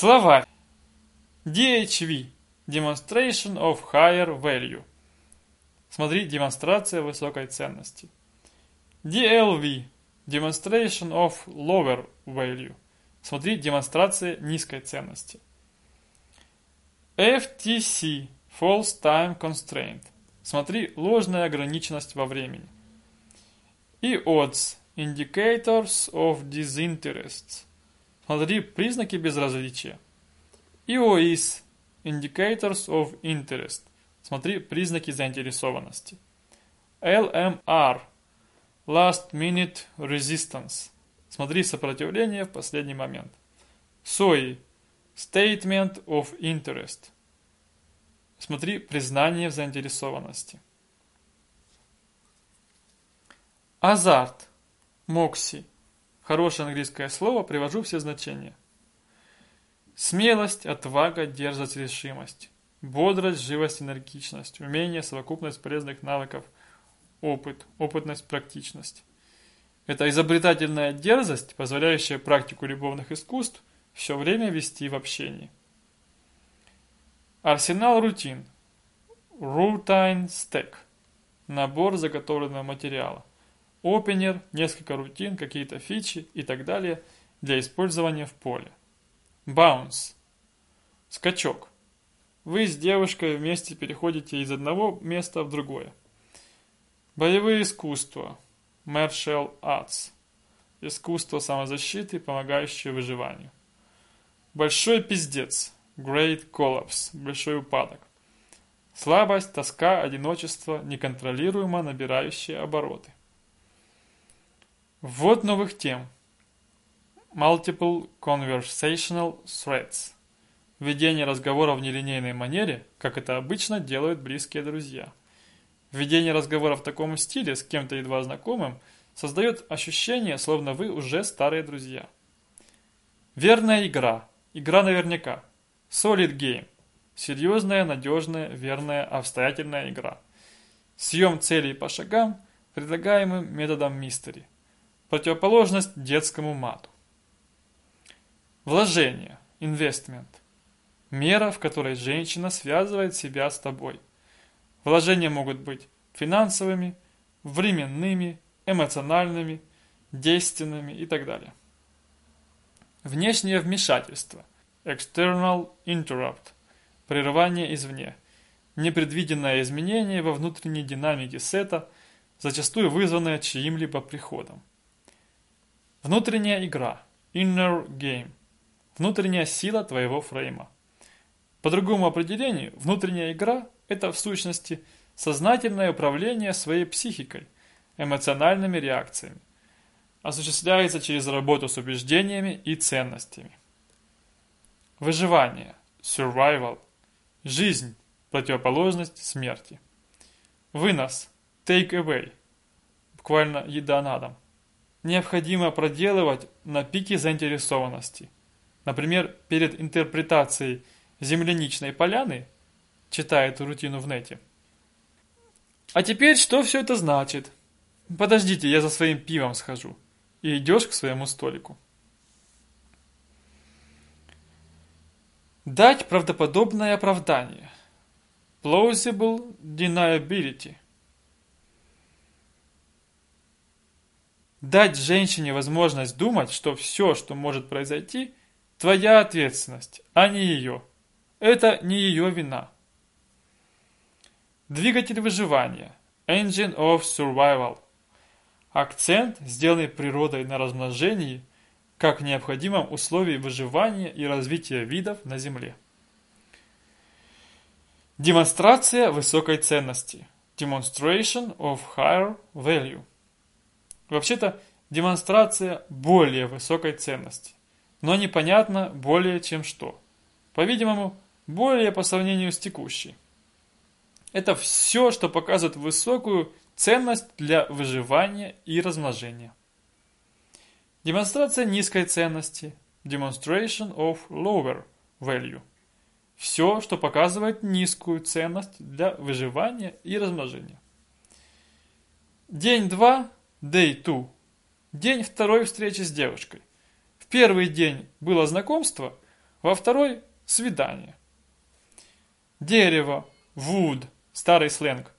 Словарь. DHV. Demonstration of higher value. Смотри, демонстрация высокой ценности. DLV. Demonstration of lower value. Смотри, демонстрация низкой ценности. FTC. False time constraint. Смотри, ложная ограниченность во времени. И odds. Indicators of disinterest. Смотри, признаки безразличия. EOIS – Indicators of Interest. Смотри, признаки заинтересованности. LMR – Last Minute Resistance. Смотри, сопротивление в последний момент. SOI – Statement of Interest. Смотри, признание в заинтересованности. Азарт. Мокси. Хорошее английское слово, привожу все значения. Смелость, отвага, дерзость, решимость. Бодрость, живость, энергичность. Умение, совокупность полезных навыков. Опыт, опытность, практичность. Это изобретательная дерзость, позволяющая практику любовных искусств все время вести в общении. Арсенал рутин. Routine Stack. Набор заготовленного материала опенер, несколько рутин, какие-то фичи и так далее для использования в поле. Bounce. Скачок. Вы с девушкой вместе переходите из одного места в другое. Боевые искусства. Martial Arts. Искусство самозащиты, помогающее выживанию. Большой пиздец. Great Collapse. Большой упадок. Слабость, тоска, одиночество, неконтролируемо набирающие обороты. Ввод новых тем. Multiple Conversational Threads. Введение разговора в нелинейной манере, как это обычно делают близкие друзья. Введение разговора в таком стиле с кем-то едва знакомым создает ощущение, словно вы уже старые друзья. Верная игра. Игра наверняка. Solid Game. Серьезная, надежная, верная, обстоятельная игра. Съем целей по шагам, предлагаемым методом мистери. Противоположность детскому мату. Вложение. Инвестмент. Мера, в которой женщина связывает себя с тобой. Вложения могут быть финансовыми, временными, эмоциональными, действенными и так далее. Внешнее вмешательство. External interrupt. Прерывание извне. Непредвиденное изменение во внутренней динамике сета, зачастую вызванное чьим-либо приходом. Внутренняя игра. Inner game. Внутренняя сила твоего фрейма. По другому определению, внутренняя игра – это в сущности сознательное управление своей психикой, эмоциональными реакциями. Осуществляется через работу с убеждениями и ценностями. Выживание. Survival. Жизнь. Противоположность смерти. Вынос. Take away. Буквально еда на дом необходимо проделывать на пике заинтересованности. Например, перед интерпретацией земляничной поляны читает рутину в нете. А теперь что все это значит? Подождите, я за своим пивом схожу. И идешь к своему столику. Дать правдоподобное оправдание. Plausible deniability. Дать женщине возможность думать, что все, что может произойти, твоя ответственность, а не ее. Это не ее вина. Двигатель выживания. Engine of Survival. Акцент, сделанный природой на размножении, как необходимом условии выживания и развития видов на Земле. Демонстрация высокой ценности. Demonstration of higher value. Вообще-то демонстрация более высокой ценности, но непонятно более чем что. По-видимому, более по сравнению с текущей. Это все, что показывает высокую ценность для выживания и размножения. Демонстрация низкой ценности. Demonstration of lower value. Все, что показывает низкую ценность для выживания и размножения. День 2 Day 2. День второй встречи с девушкой. В первый день было знакомство, во второй – свидание. Дерево, wood, старый сленг.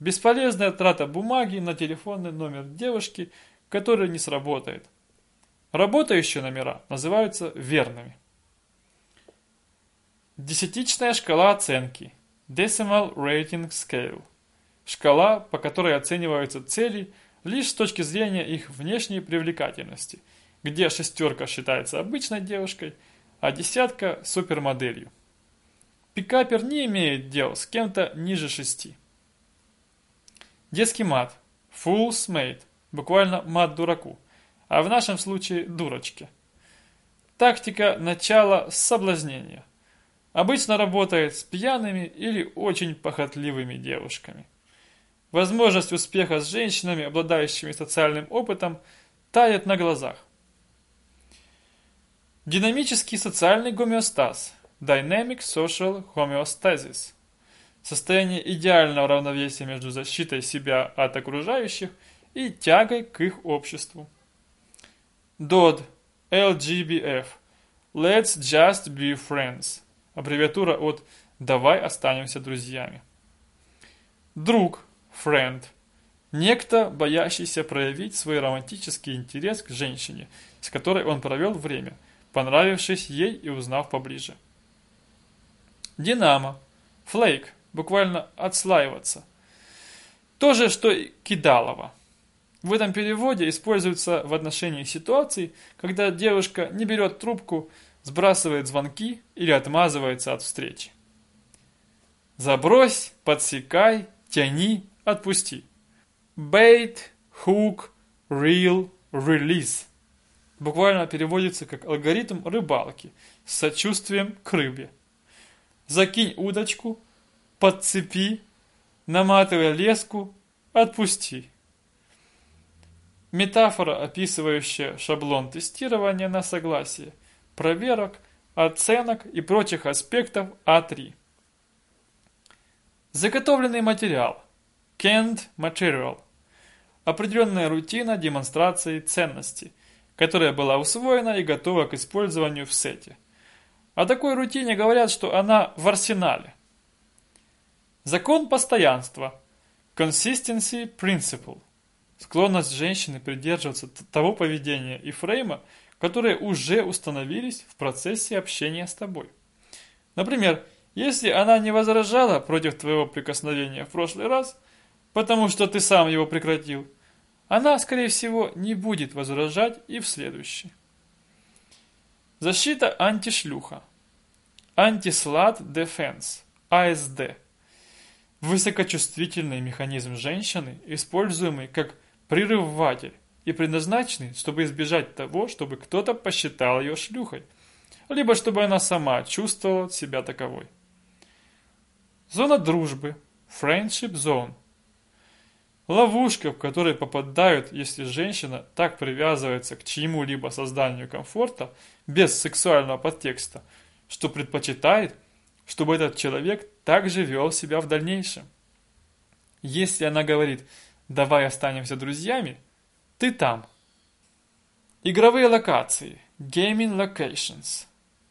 Бесполезная трата бумаги на телефонный номер девушки, который не сработает. Работающие номера называются верными. Десятичная шкала оценки. Decimal Rating Scale. Шкала, по которой оцениваются цели лишь с точки зрения их внешней привлекательности, где шестерка считается обычной девушкой, а десятка – супермоделью. Пикапер не имеет дел с кем-то ниже шести. Детский мат. Fool's mate. Буквально мат дураку. А в нашем случае дурочке. Тактика начала соблазнения. Обычно работает с пьяными или очень похотливыми девушками. Возможность успеха с женщинами, обладающими социальным опытом, тает на глазах. Динамический социальный гомеостаз – Dynamic Social Homeostasis – состояние идеального равновесия между защитой себя от окружающих и тягой к их обществу. DOD – LGBF – Let's Just Be Friends – аббревиатура от «Давай останемся друзьями». Друг – Friend – некто, боящийся проявить свой романтический интерес к женщине, с которой он провел время – понравившись ей и узнав поближе. Динамо. Флейк. Буквально отслаиваться. То же, что и кидалово. В этом переводе используется в отношении ситуаций, когда девушка не берет трубку, сбрасывает звонки или отмазывается от встречи. Забрось, подсекай, тяни, отпусти. Bait, hook, reel, release буквально переводится как алгоритм рыбалки с сочувствием к рыбе. Закинь удочку, подцепи, наматывай леску, отпусти. Метафора, описывающая шаблон тестирования на согласие, проверок, оценок и прочих аспектов А3. Заготовленный материал. Canned material. Определенная рутина демонстрации ценности – которая была усвоена и готова к использованию в сете. О такой рутине говорят, что она в арсенале. Закон постоянства. Consistency Principle. Склонность женщины придерживаться того поведения и фрейма, которые уже установились в процессе общения с тобой. Например, если она не возражала против твоего прикосновения в прошлый раз, потому что ты сам его прекратил, она, скорее всего, не будет возражать и в следующий. Защита антишлюха. Антислад Defense. АСД. Высокочувствительный механизм женщины, используемый как прерыватель и предназначенный, чтобы избежать того, чтобы кто-то посчитал ее шлюхой, либо чтобы она сама чувствовала себя таковой. Зона дружбы. Friendship Zone – Ловушка, в которой попадают, если женщина так привязывается к чьему-либо созданию комфорта без сексуального подтекста, что предпочитает, чтобы этот человек также вел себя в дальнейшем. Если она говорит «давай останемся друзьями», ты там. Игровые локации, gaming locations,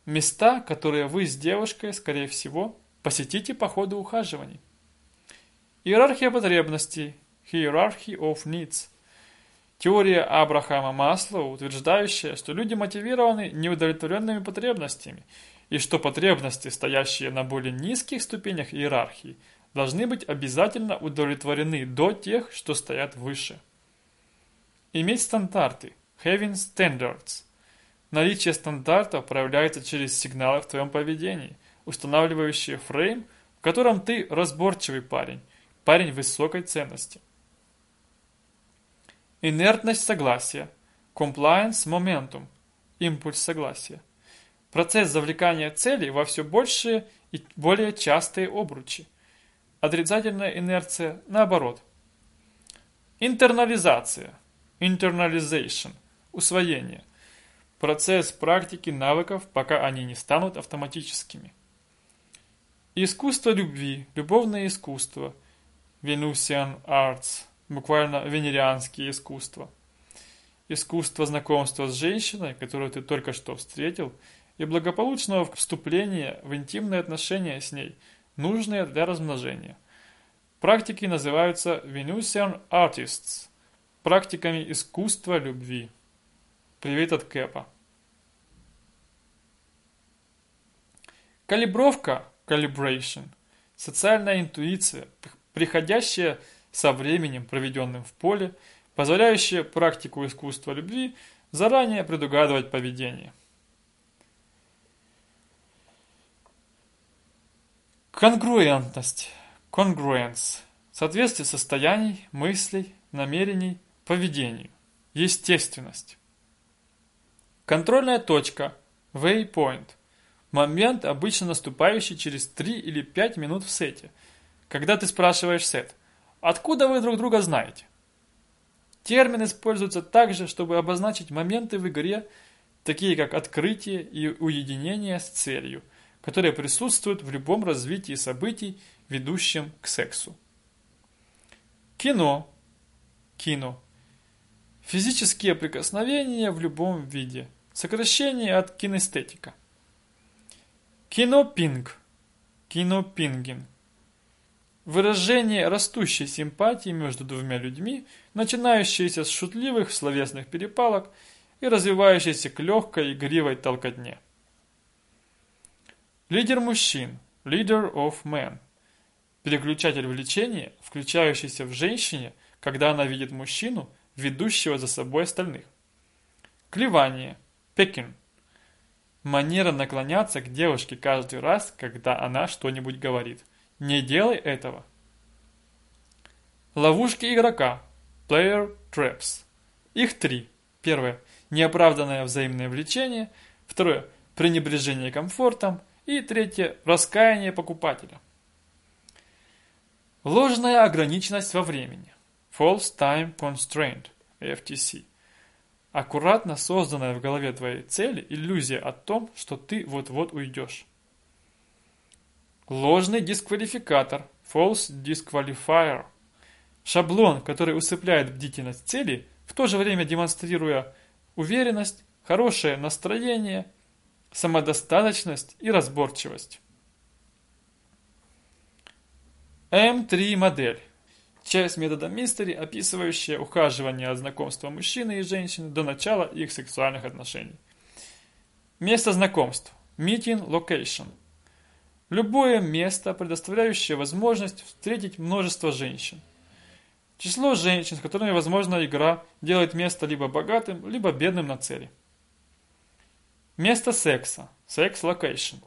места, которые вы с девушкой, скорее всего, посетите по ходу ухаживаний. Иерархия потребностей, Hierarchy of Needs. Теория Абрахама Маслоу, утверждающая, что люди мотивированы неудовлетворенными потребностями, и что потребности, стоящие на более низких ступенях иерархии, должны быть обязательно удовлетворены до тех, что стоят выше. Иметь стандарты. Having standards. Наличие стандартов проявляется через сигналы в твоем поведении, устанавливающие фрейм, в котором ты разборчивый парень, парень высокой ценности. Инертность согласия. Compliance momentum. Импульс согласия. Процесс завлекания целей во все большие и более частые обручи. Отрицательная инерция наоборот. Интернализация. Internalization. Усвоение. Процесс практики навыков, пока они не станут автоматическими. Искусство любви, любовное искусство. Venusian Arts буквально венерианские искусства. Искусство знакомства с женщиной, которую ты только что встретил, и благополучного вступления в интимные отношения с ней, нужные для размножения. Практики называются Venusian Artists – практиками искусства любви. Привет от Кэпа. Калибровка – calibration – социальная интуиция, приходящая со временем, проведенным в поле, позволяющая практику искусства любви заранее предугадывать поведение. Конгруентность. Congruence. Соответствие состояний, мыслей, намерений, поведению. Естественность. Контрольная точка. Waypoint. Момент, обычно наступающий через 3 или 5 минут в сете. Когда ты спрашиваешь сет, откуда вы друг друга знаете? Термин используется также, чтобы обозначить моменты в игре, такие как открытие и уединение с целью, которые присутствуют в любом развитии событий, ведущем к сексу. Кино. Кино. Физические прикосновения в любом виде. Сокращение от кинестетика. Кинопинг. Кинопингинг. Выражение растущей симпатии между двумя людьми, начинающееся с шутливых словесных перепалок и развивающееся к легкой игривой толкотне. Лидер мужчин. Leader of men. Переключатель влечения, включающийся в женщине, когда она видит мужчину, ведущего за собой остальных. Клевание. Pecking. Манера наклоняться к девушке каждый раз, когда она что-нибудь говорит. Не делай этого. Ловушки игрока. Player traps. Их три. Первое. Неоправданное взаимное влечение. Второе. Пренебрежение комфортом. И третье. Раскаяние покупателя. Ложная ограниченность во времени. False Time Constraint. FTC аккуратно созданная в голове твоей цели иллюзия о том, что ты вот-вот уйдешь. Ложный дисквалификатор, false disqualifier. Шаблон, который усыпляет бдительность цели, в то же время демонстрируя уверенность, хорошее настроение, самодостаточность и разборчивость. М3 модель. Часть метода мистери, описывающая ухаживание от знакомства мужчины и женщины до начала их сексуальных отношений. Место знакомств. Meeting location. Любое место, предоставляющее возможность встретить множество женщин. Число женщин, с которыми возможна игра, делает место либо богатым, либо бедным на цели. Место секса. Sex location.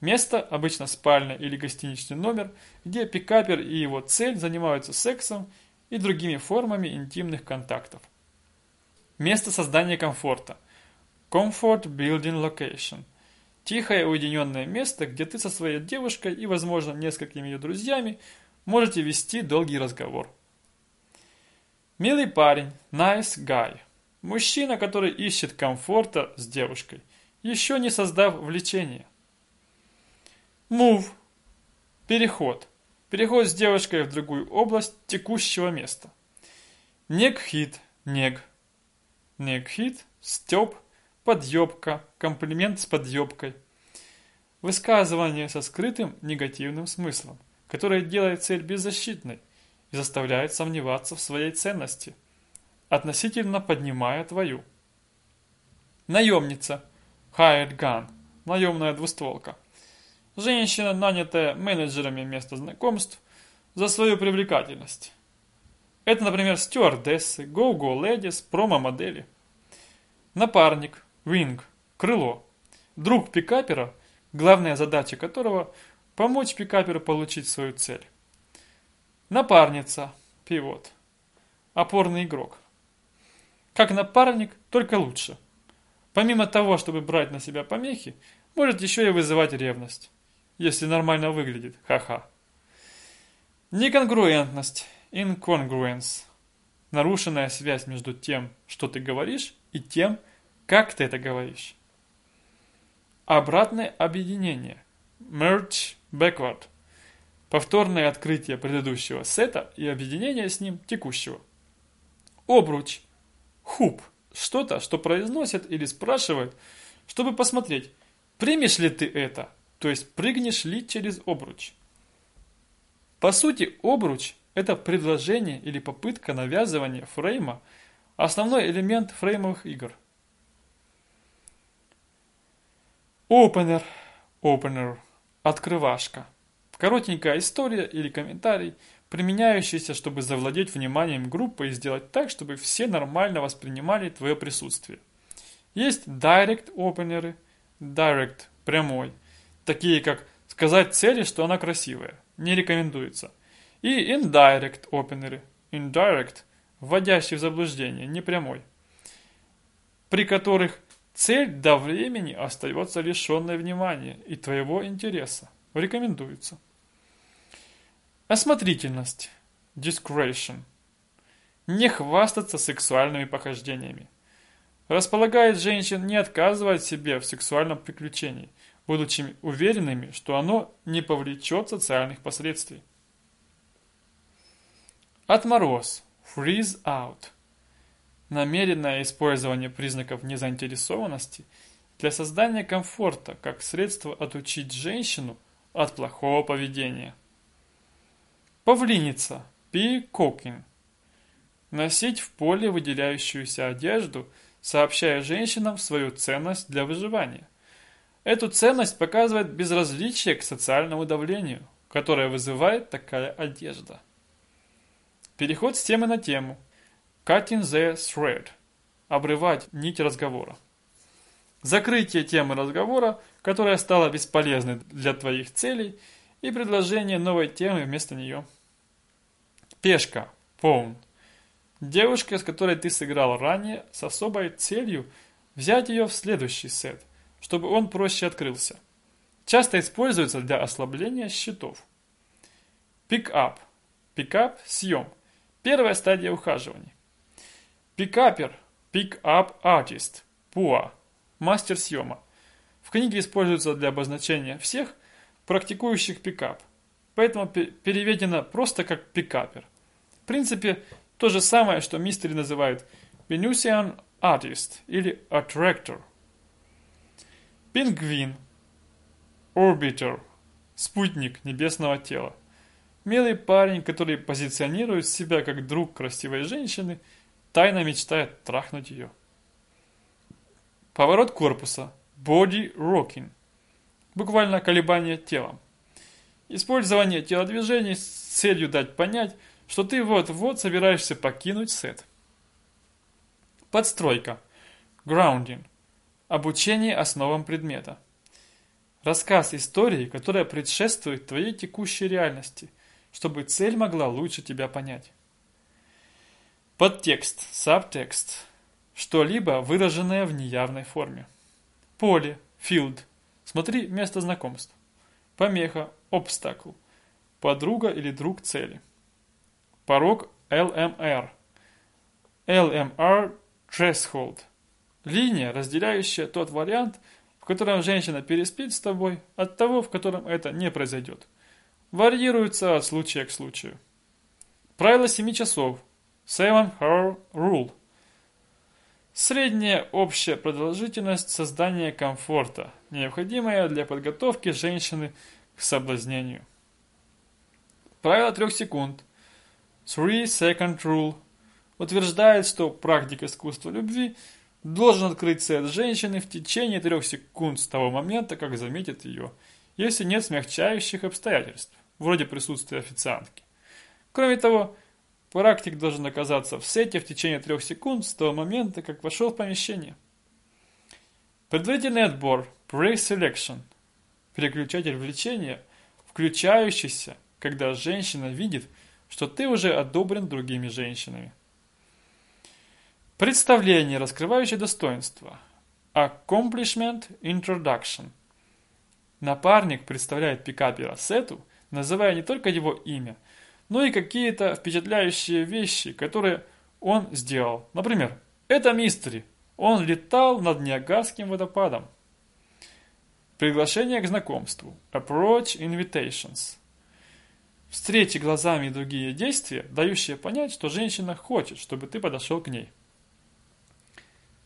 Место, обычно спальня или гостиничный номер, где пикапер и его цель занимаются сексом и другими формами интимных контактов. Место создания комфорта. Comfort Building Location. Тихое уединенное место, где ты со своей девушкой и, возможно, несколькими ее друзьями можете вести долгий разговор. Милый парень, nice guy. Мужчина, который ищет комфорта с девушкой, еще не создав влечения. Move. Переход. Переход с девушкой в другую область текущего места. Нег-хит. Нег. Нег-хит. Степ. Подъебка. Комплимент с подъебкой. Высказывание со скрытым негативным смыслом, которое делает цель беззащитной и заставляет сомневаться в своей ценности, относительно поднимая твою. Наемница. Hired gun. Наемная двустволка. Женщина, нанятая менеджерами места знакомств за свою привлекательность. Это, например, стюардессы, go-go ladies, промо-модели. Напарник, wing, крыло. Друг пикапера, главная задача которого – помочь пикаперу получить свою цель. Напарница, пивот. Опорный игрок. Как напарник, только лучше. Помимо того, чтобы брать на себя помехи, может еще и вызывать ревность если нормально выглядит, ха-ха. Неконгруентность, incongruence. Нарушенная связь между тем, что ты говоришь, и тем, как ты это говоришь. Обратное объединение, merge backward. Повторное открытие предыдущего сета и объединение с ним текущего. Обруч, хуп, что-то, что произносят или спрашивают, чтобы посмотреть, Примешь ли ты это, то есть прыгнешь ли через обруч? По сути, обруч – это предложение или попытка навязывания фрейма, основной элемент фреймовых игр. Opener, opener, открывашка. Коротенькая история или комментарий, применяющийся, чтобы завладеть вниманием группы и сделать так, чтобы все нормально воспринимали твое присутствие. Есть direct opener, direct, прямой, такие как сказать цели, что она красивая, не рекомендуется. И indirect opener, indirect, вводящий в заблуждение, непрямой, при которых Цель до времени остается лишенной внимания и твоего интереса. Рекомендуется. Осмотрительность. Discretion. Не хвастаться сексуальными похождениями. Располагает женщин не отказывать себе в сексуальном приключении, будучи уверенными, что оно не повлечет социальных последствий. Отмороз. Freeze out намеренное использование признаков незаинтересованности для создания комфорта как средство отучить женщину от плохого поведения. Павлиница, peacocking. Носить в поле выделяющуюся одежду, сообщая женщинам свою ценность для выживания. Эту ценность показывает безразличие к социальному давлению, которое вызывает такая одежда. Переход с темы на тему – Cutting the thread. Обрывать нить разговора. Закрытие темы разговора, которая стала бесполезной для твоих целей, и предложение новой темы вместо нее. Пешка. Pawn. Девушка, с которой ты сыграл ранее, с особой целью взять ее в следующий сет, чтобы он проще открылся. Часто используется для ослабления счетов. Пик-ап. Пикап – съем. Первая стадия ухаживания. Пикапер, artist, PUA, мастер съема. В книге используется для обозначения всех, практикующих пикап, поэтому переведено просто как пикапер. В принципе, то же самое, что мистери называют Venusian Artist или Attractor. Пингвин, Orbiter, спутник небесного тела. Милый парень, который позиционирует себя как друг красивой женщины – тайно мечтает трахнуть ее. Поворот корпуса. Body rocking. Буквально колебание телом. Использование телодвижений с целью дать понять, что ты вот-вот собираешься покинуть сет. Подстройка. Grounding. Обучение основам предмета. Рассказ истории, которая предшествует твоей текущей реальности, чтобы цель могла лучше тебя понять. Подтекст, сабтекст. Что-либо, выраженное в неявной форме. Поле, field. Смотри место знакомств. Помеха, obstacle. Подруга или друг цели. Порог LMR. LMR threshold. Линия, разделяющая тот вариант, в котором женщина переспит с тобой, от того, в котором это не произойдет. Варьируется от случая к случаю. Правило 7 часов – Seven Hour Rule. Средняя общая продолжительность создания комфорта, необходимая для подготовки женщины к соблазнению. Правило трех секунд. Three Second Rule утверждает, что практик искусства любви должен открыть сет женщины в течение трех секунд с того момента, как заметит ее, если нет смягчающих обстоятельств, вроде присутствия официантки. Кроме того, Практик должен оказаться в сете в течение трех секунд с того момента, как вошел в помещение. Предварительный отбор Pre-Selection Переключатель влечения, включающийся, когда женщина видит, что ты уже одобрен другими женщинами. Представление, раскрывающее достоинство. Accomplishment Introduction. Напарник представляет пикапера Сету, называя не только его имя – но и какие-то впечатляющие вещи, которые он сделал. Например, это мистери. Он летал над Ниагарским водопадом. Приглашение к знакомству. Approach invitations. Встречи глазами и другие действия, дающие понять, что женщина хочет, чтобы ты подошел к ней.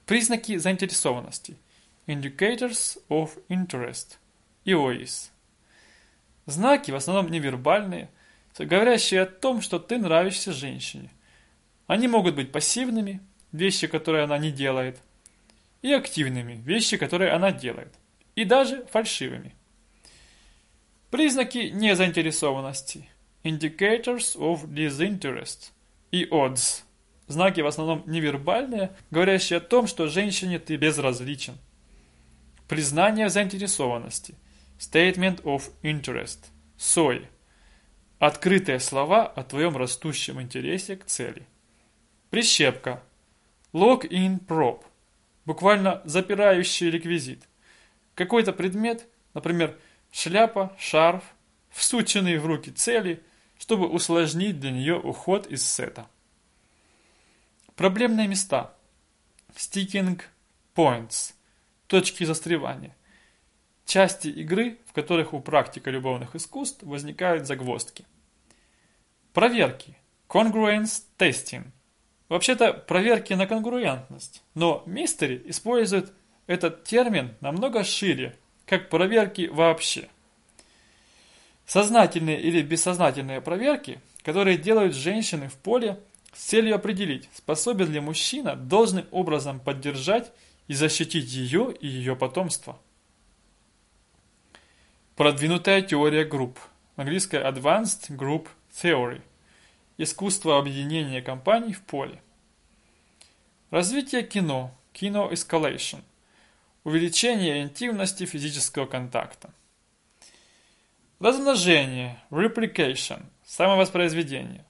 Признаки заинтересованности. Indicators of Interest, IOIS. Знаки, в основном невербальные, говорящие о том, что ты нравишься женщине. Они могут быть пассивными, вещи, которые она не делает, и активными, вещи, которые она делает, и даже фальшивыми. Признаки незаинтересованности. Indicators of disinterest и odds. Знаки в основном невербальные, говорящие о том, что женщине ты безразличен. Признание заинтересованности. Statement of interest. SOI. Открытые слова о твоем растущем интересе к цели. Прищепка. Lock-in prop. Буквально запирающий реквизит. Какой-то предмет, например, шляпа, шарф, всученный в руки цели, чтобы усложнить для нее уход из сета. Проблемные места. Sticking points. Точки застревания. Части игры, в которых у практика любовных искусств возникают загвоздки. Проверки. Congruence testing. Вообще-то проверки на конгруентность, но мистери используют этот термин намного шире, как проверки вообще. Сознательные или бессознательные проверки, которые делают женщины в поле с целью определить, способен ли мужчина должным образом поддержать и защитить ее и ее потомство. Продвинутая теория групп. Английское Advanced Group Theory. Искусство объединения компаний в поле. Развитие кино. Кино Escalation. Увеличение интимности физического контакта. Размножение. Replication. Самовоспроизведение.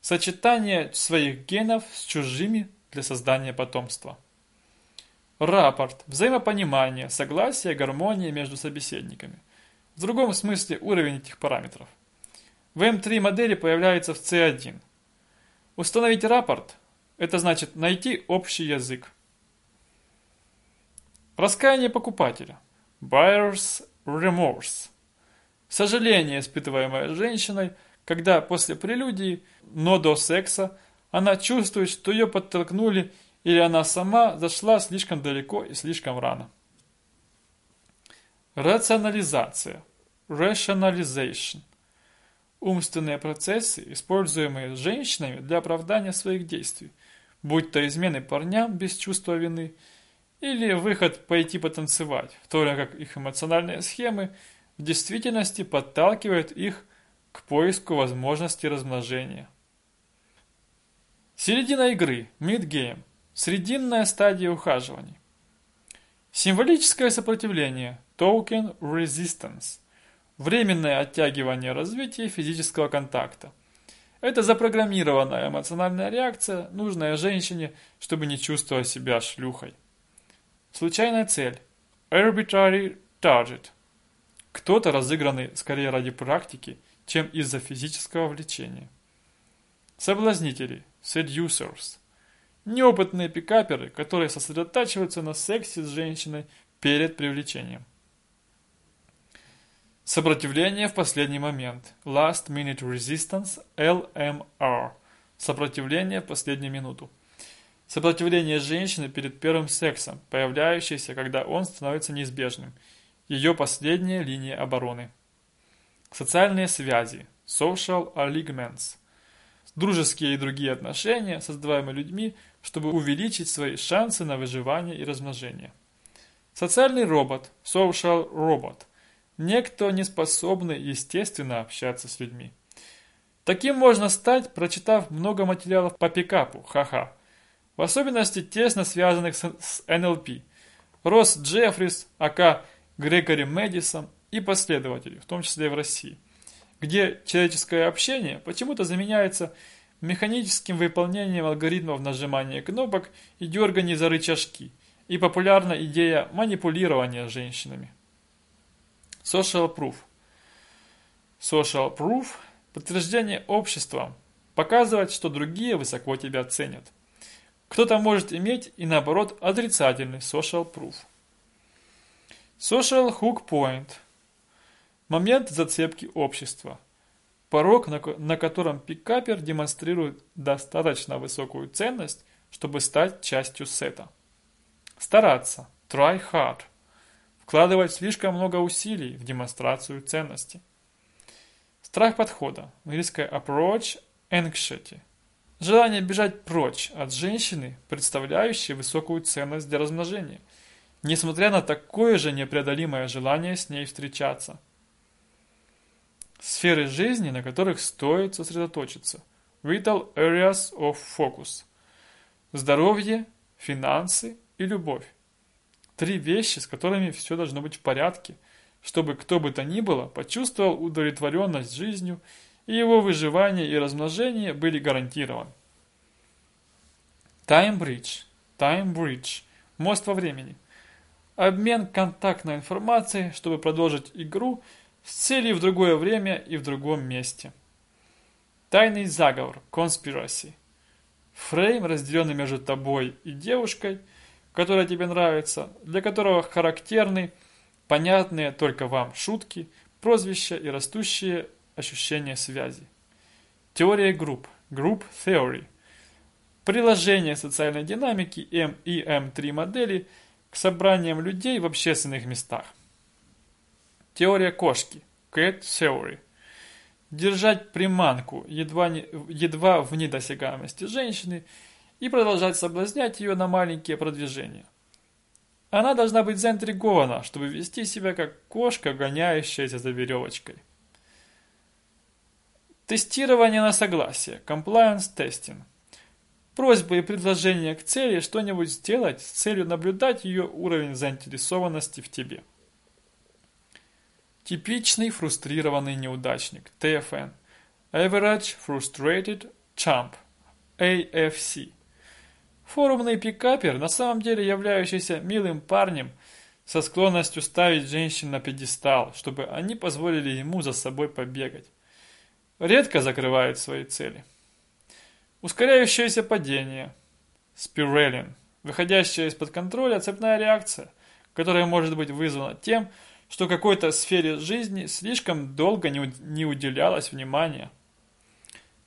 Сочетание своих генов с чужими для создания потомства. Рапорт. Взаимопонимание, согласие, гармония между собеседниками. В другом смысле уровень этих параметров. В М3 модели появляется в C1. Установить рапорт – это значит найти общий язык. Раскаяние покупателя. Buyer's remorse. Сожаление, испытываемое женщиной – когда после прелюдии, но до секса, она чувствует, что ее подтолкнули или она сама зашла слишком далеко и слишком рано. Рационализация. Rationalization. Умственные процессы, используемые женщинами для оправдания своих действий, будь то измены парням без чувства вины, или выход пойти потанцевать, в то время как их эмоциональные схемы в действительности подталкивают их к поиску возможности размножения. Середина игры, mid-game, срединная стадия ухаживаний. Символическое сопротивление, token resistance, временное оттягивание развития физического контакта. Это запрограммированная эмоциональная реакция, нужная женщине, чтобы не чувствовать себя шлюхой. Случайная цель. Arbitrary target. Кто-то разыгранный скорее ради практики – чем из-за физического влечения. Соблазнители, seducers, неопытные пикаперы, которые сосредотачиваются на сексе с женщиной перед привлечением. Сопротивление в последний момент. Last Minute Resistance, LMR. Сопротивление в последнюю минуту. Сопротивление женщины перед первым сексом, появляющееся, когда он становится неизбежным. Ее последняя линия обороны. Социальные связи. Social alignments. Дружеские и другие отношения, создаваемые людьми, чтобы увеличить свои шансы на выживание и размножение. Социальный робот. Social robot. Некто, не способный естественно общаться с людьми. Таким можно стать, прочитав много материалов по пикапу, ха-ха. В особенности тесно связанных с, с НЛП. Росс Джеффрис, АК Грегори Мэдисон и последователей, в том числе и в России, где человеческое общение почему-то заменяется механическим выполнением алгоритмов нажимания кнопок и дергания за рычажки, и популярна идея манипулирования женщинами. Social Proof Social Proof – подтверждение обществом, показывать, что другие высоко тебя ценят. Кто-то может иметь и наоборот отрицательный social proof. Social Hook Point – Момент зацепки общества. Порог, на котором пикапер демонстрирует достаточно высокую ценность, чтобы стать частью сета. Стараться. Try hard. Вкладывать слишком много усилий в демонстрацию ценности. Страх подхода. Английское approach anxiety. Желание бежать прочь от женщины, представляющей высокую ценность для размножения, несмотря на такое же непреодолимое желание с ней встречаться. Сферы жизни, на которых стоит сосредоточиться. Vital areas of focus. Здоровье, финансы и любовь. Три вещи, с которыми все должно быть в порядке, чтобы кто бы то ни было почувствовал удовлетворенность жизнью и его выживание и размножение были гарантированы. Time Bridge. Time Bridge. Мост во времени. Обмен контактной информацией, чтобы продолжить игру с целью в другое время и в другом месте. Тайный заговор. Conspiracy. Фрейм, разделенный между тобой и девушкой, которая тебе нравится, для которого характерны понятные только вам шутки, прозвища и растущие ощущение связи. Теория групп. Group Theory. Приложение социальной динамики М и М3 модели к собраниям людей в общественных местах. Теория кошки. Cat Theory. Держать приманку едва, не, едва в недосягаемости женщины и продолжать соблазнять ее на маленькие продвижения. Она должна быть заинтригована, чтобы вести себя как кошка, гоняющаяся за веревочкой. Тестирование на согласие. Compliance testing. Просьбы и предложения к цели что-нибудь сделать с целью наблюдать ее уровень заинтересованности в тебе. Типичный фрустрированный неудачник. TFN. Average Frustrated Chump. AFC. Форумный пикапер, на самом деле являющийся милым парнем, со склонностью ставить женщин на пьедестал, чтобы они позволили ему за собой побегать. Редко закрывают свои цели. Ускоряющееся падение, спирелин, выходящая из-под контроля цепная реакция, которая может быть вызвана тем, что какой-то сфере жизни слишком долго не, не уделялось внимания.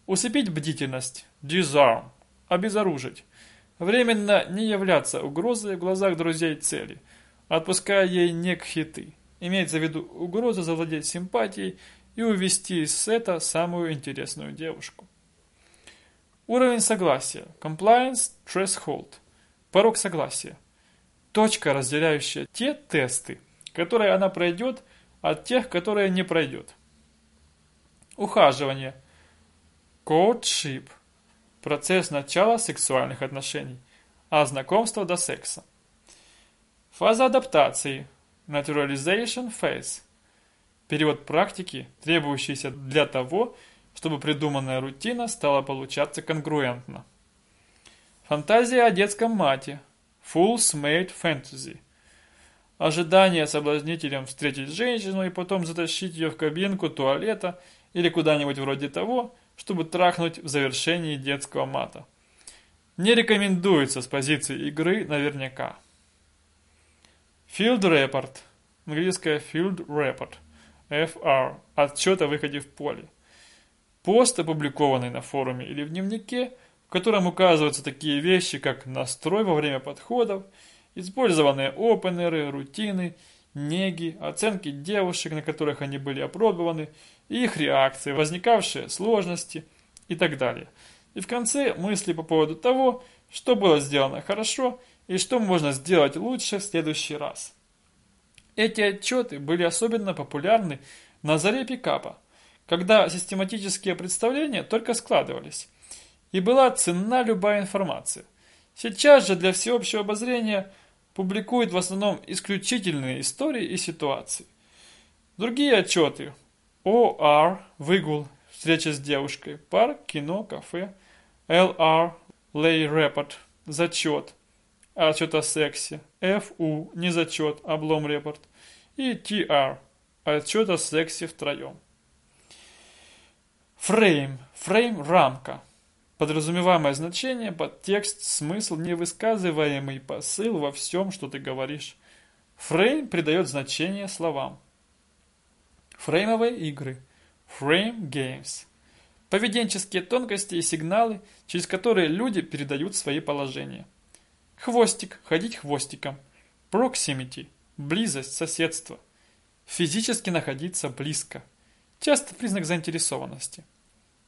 Усыпить бдительность, disarm, обезоружить, временно не являться угрозой в глазах друзей цели, отпуская ей некхиты, имеется в виду угроза завладеть симпатией и увести из сета самую интересную девушку. Уровень согласия. Compliance threshold. Порог согласия. Точка, разделяющая те тесты, которые она пройдет, от тех, которые не пройдет. Ухаживание. Courtship. Процесс начала сексуальных отношений. А знакомства до секса. Фаза адаптации. Naturalization phase перевод практики, требующийся для того, чтобы придуманная рутина стала получаться конгруентно. Фантазия о детском мате. Fool's Mate Fantasy. Ожидание соблазнителем встретить женщину и потом затащить ее в кабинку туалета или куда-нибудь вроде того, чтобы трахнуть в завершении детского мата. Не рекомендуется с позиции игры наверняка. Field Report. Английское Field Report. FR. Отчет о выходе в поле. Пост, опубликованный на форуме или в дневнике, в котором указываются такие вещи, как настрой во время подходов, использованные опенеры, рутины, неги, оценки девушек, на которых они были опробованы, их реакции, возникавшие сложности и так далее. И в конце мысли по поводу того, что было сделано хорошо и что можно сделать лучше в следующий раз. Эти отчеты были особенно популярны на заре пикапа, когда систематические представления только складывались, и была ценна любая информация. Сейчас же для всеобщего обозрения публикуют в основном исключительные истории и ситуации. Другие отчеты OR, выгул, встреча с девушкой, пар, кино, кафе, LR, lay report, зачет, отчет о сексе, FU, незачет, облом репорт, и TR, отчет о сексе втроем. Фрейм, фрейм – рамка. Подразумеваемое значение, подтекст, смысл, невысказываемый посыл во всем, что ты говоришь. Фрейм придает значение словам. Фреймовые игры. Frame games. Поведенческие тонкости и сигналы, через которые люди передают свои положения. Хвостик, ходить хвостиком. Proximity, близость, соседство. Физически находиться близко. Часто признак заинтересованности.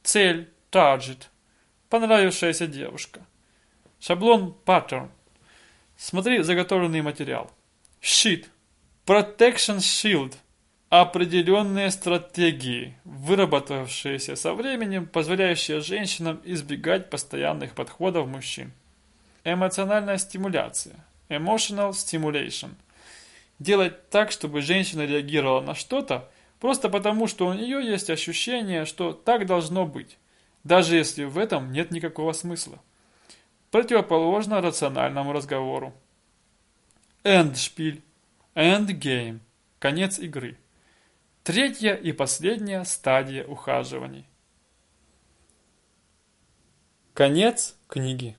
Цель, target, понравившаяся девушка. Шаблон, pattern. Смотри заготовленный материал. Щит, protection shield. Определенные стратегии, выработавшиеся со временем, позволяющие женщинам избегать постоянных подходов мужчин. Эмоциональная стимуляция. Emotional stimulation. Делать так, чтобы женщина реагировала на что-то, просто потому, что у нее есть ощущение, что так должно быть, даже если в этом нет никакого смысла. Противоположно рациональному разговору. Endspiel. Endgame. Конец игры. Третья и последняя стадия ухаживаний. Конец книги.